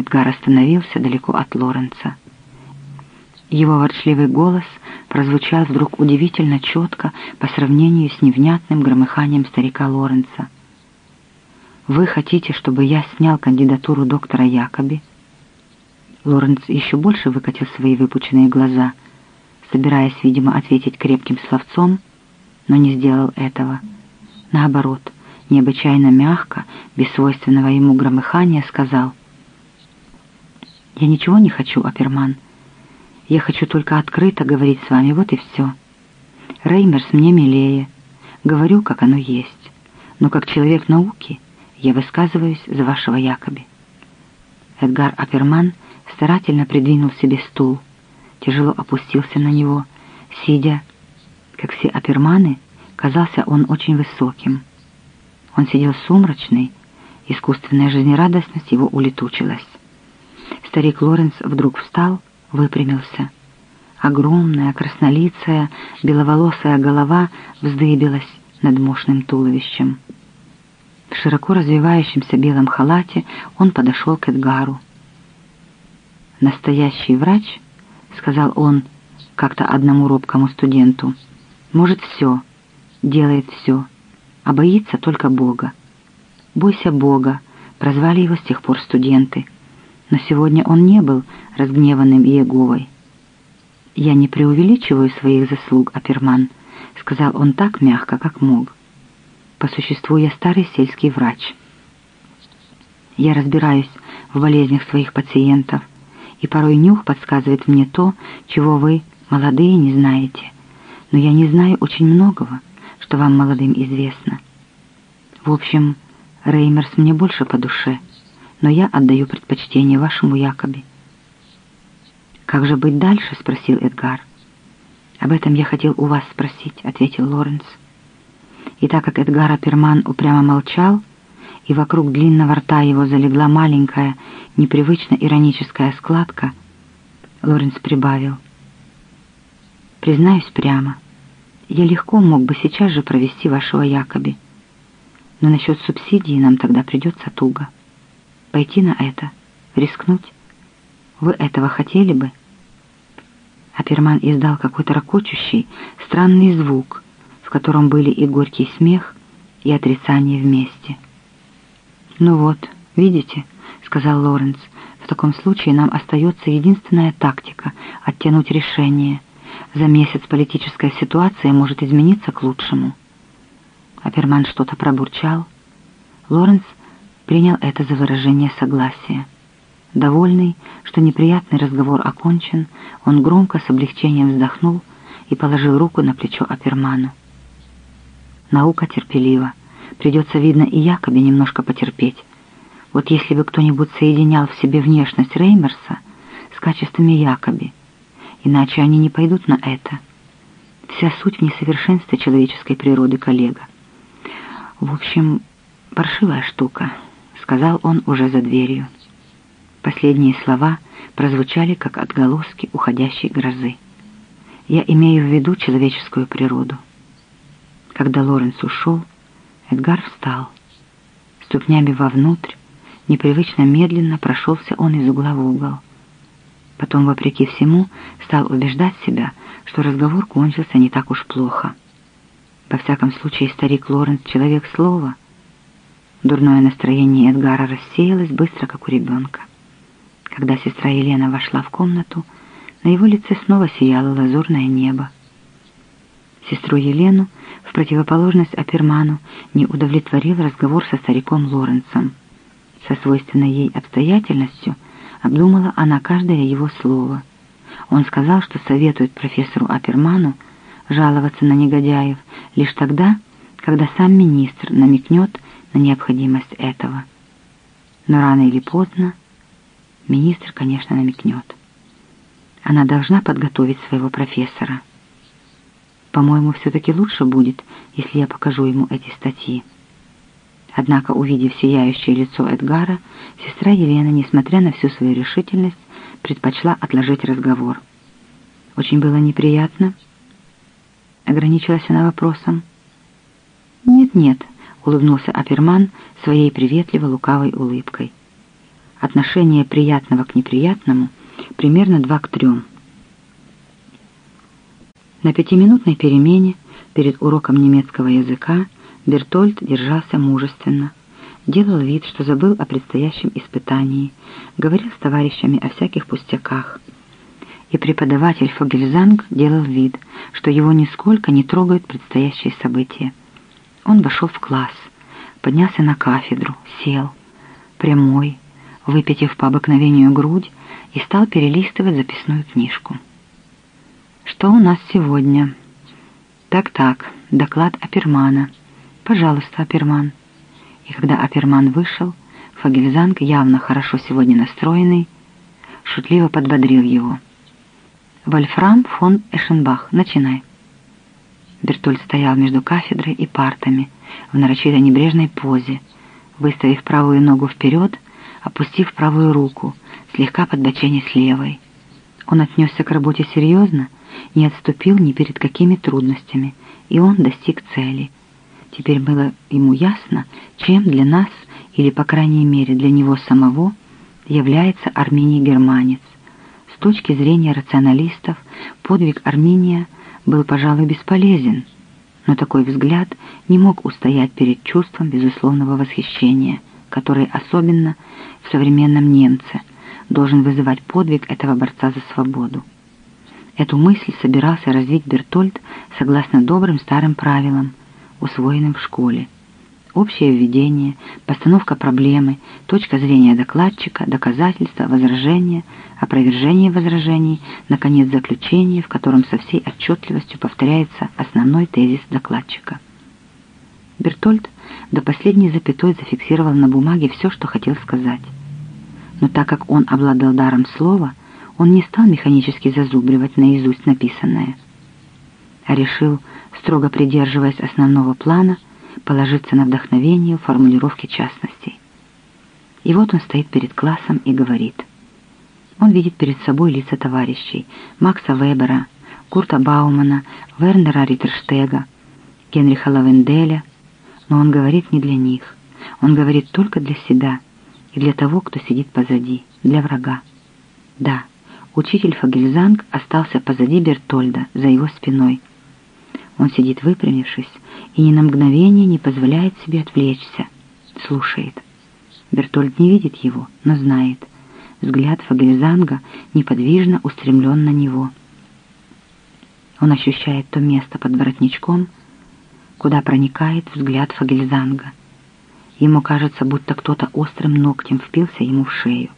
Эдгар остановился далеко от Лоренца. Его ворчливый голос прозвучал вдруг удивительно четко по сравнению с невнятным громыханием старика Лоренца. «Вы хотите, чтобы я снял кандидатуру доктора Якоби?» Лоренц еще больше выкатил свои выпученные глаза, собираясь, видимо, ответить крепким словцом, но не сделал этого. Наоборот, необычайно мягко, без свойственного ему громыхания, сказал «Я ничего не хочу, Аперман. Я хочу только открыто говорить с вами, вот и все. Реймерс мне милее. Говорю, как оно есть. Но как человек науки я высказываюсь за вашего Якоби». Эдгар Аперман — старательно придвинул себе стул, тяжело опустился на него, сидя, как все оперманы, казался он очень высоким. Он сидел сумрачный, искусственная жизнерадостность его улетучилась. Старик Лоренс вдруг встал, выпрямился. Огромная, краснолицая, беловолосая голова вздыбилась над мощным туловищем. В широко развивающемся белом халате он подошел к Эдгару. «Настоящий врач, — сказал он как-то одному робкому студенту, — может все, делает все, а боится только Бога. «Бойся Бога», — прозвали его с тех пор студенты, но сегодня он не был разгневанным Иеговой. «Я не преувеличиваю своих заслуг, Аперман», — сказал он так мягко, как мог. «По существу я старый сельский врач. Я разбираюсь в болезнях своих пациентов, и порой нюх подсказывает мне то, чего вы, молодые, не знаете. Но я не знаю очень многого, что вам, молодым, известно. В общем, Реймерс мне больше по душе, но я отдаю предпочтение вашему Якоби. «Как же быть дальше?» — спросил Эдгар. «Об этом я хотел у вас спросить», — ответил Лоренс. И так как Эдгар Аперман упрямо молчал, и вокруг длинного рта его залегла маленькая, непривычно ироническая складка, Лоренс прибавил. «Признаюсь прямо, я легко мог бы сейчас же провести вашего Якоби, но насчет субсидии нам тогда придется туго. Пойти на это, рискнуть. Вы этого хотели бы?» Аперман издал какой-то ракочущий, странный звук, в котором были и горький смех, и отрицание вместе. «Ну вот, видите», — сказал Лоренс, — «в таком случае нам остается единственная тактика — оттянуть решение. За месяц политическая ситуация может измениться к лучшему». Аперман что-то пробурчал. Лоренс принял это за выражение согласия. Довольный, что неприятный разговор окончен, он громко с облегчением вздохнул и положил руку на плечо Аперману. Наука терпелива. Придется, видно, и Якобе немножко потерпеть. Вот если бы кто-нибудь соединял в себе внешность Реймерса с качествами Якоби, иначе они не пойдут на это. Вся суть в несовершенстве человеческой природы, коллега. В общем, паршивая штука, сказал он уже за дверью. Последние слова прозвучали как отголоски уходящей грозы. Я имею в виду человеческую природу. Когда Лоренс ушел, Эдгар встал. Ступнями вовнутрь, непривычно медленно прошелся он из угла в угол. Потом, вопреки всему, стал убеждать себя, что разговор кончился не так уж плохо. Во всяком случае, старик Лоренс — человек слова. Дурное настроение Эдгара рассеялось быстро, как у ребенка. Когда сестра Елена вошла в комнату, на его лице снова сияло лазурное небо. Сестру Елену в противоположность Аперману, не удовлетворил разговор со стариком Лоренцем. Со свойственной ей обстоятельностью обдумала она каждое его слово. Он сказал, что советует профессору Аперману жаловаться на негодяев лишь тогда, когда сам министр намекнет на необходимость этого. Но рано или поздно министр, конечно, намекнет. Она должна подготовить своего профессора. По-моему, все-таки лучше будет, если я покажу ему эти статьи. Однако, увидев сияющее лицо Эдгара, сестра Елена, несмотря на всю свою решительность, предпочла отложить разговор. Очень было неприятно. Ограничилась она вопросом. «Нет-нет», — улыбнулся Аперман своей приветливо-лукавой улыбкой. Отношение приятного к неприятному примерно два к трем. На пятиминутной перемене перед уроком немецкого языка Бертольд держался мужественно, делал вид, что забыл о предстоящем испытании, говорил с товарищами о всяких пустяках. И преподаватель Фогельзанг делал вид, что его нисколько не трогают предстоящие события. Он вошел в класс, поднялся на кафедру, сел, прямой, выпятив по обыкновению грудь, и стал перелистывать записную книжку. «Что у нас сегодня?» «Так-так, доклад Апермана. Пожалуйста, Аперман». И когда Аперман вышел, Фагельзанг, явно хорошо сегодня настроенный, шутливо подбодрил его. «Вольфрам фон Эшенбах, начинай». Бертольд стоял между кафедрой и партами в нарочито небрежной позе, выставив правую ногу вперед, опустив правую руку, слегка подбоченясь левой. Он отнесся к работе серьезно, не отступил ни перед какими трудностями, и он достиг цели. Теперь было ему ясно, чем для нас, или, по крайней мере, для него самого, является Армений-германец. С точки зрения рационалистов, подвиг Армения был, пожалуй, бесполезен, но такой взгляд не мог устоять перед чувством безусловного восхищения, которое особенно в современном немце должен вызывать подвиг этого борца за свободу. Эту мысль собирался развить Бертольд согласно добрым старым правилам, усвоенным в школе. Общее введение, постановка проблемы, точка зрения докладчика, доказательства, возражения, опровержение возражений, наконец заключение, в котором со всей отчетливостью повторяется основной тезис докладчика. Бертольд до последней запятой зафиксировал на бумаге все, что хотел сказать. Но так как он обладал даром слова, он не стал механически зазубривать наизусть написанное, а решил, строго придерживаясь основного плана, положиться на вдохновение в формулировке частностей. И вот он стоит перед классом и говорит. Он видит перед собой лица товарищей Макса Вебера, Курта Баумана, Вернера Риттерштега, Генриха Лавенделя, но он говорит не для них. Он говорит только для себя и для того, кто сидит позади, для врага. Да, Учитель Фагельзанг остался позади Бертольда, за его спиной. Он сидит выпрямившись и ни на мгновение не позволяет себе отвлечься. Слушает. Бертольд не видит его, но знает. Взгляд Фагельзанга неподвижно устремлен на него. Он ощущает то место под воротничком, куда проникает взгляд Фагельзанга. Ему кажется, будто кто-то острым ногтем впился ему в шею.